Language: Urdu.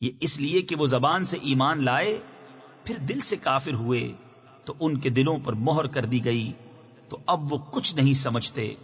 یہ اس لیے کہ وہ زبان سے ایمان لائے، پھر دل سے کافر ہوئے، تو ان کے دلوں پر مہر کر دی گئی، تو اب وہ کچھ نہیں سمجھتے۔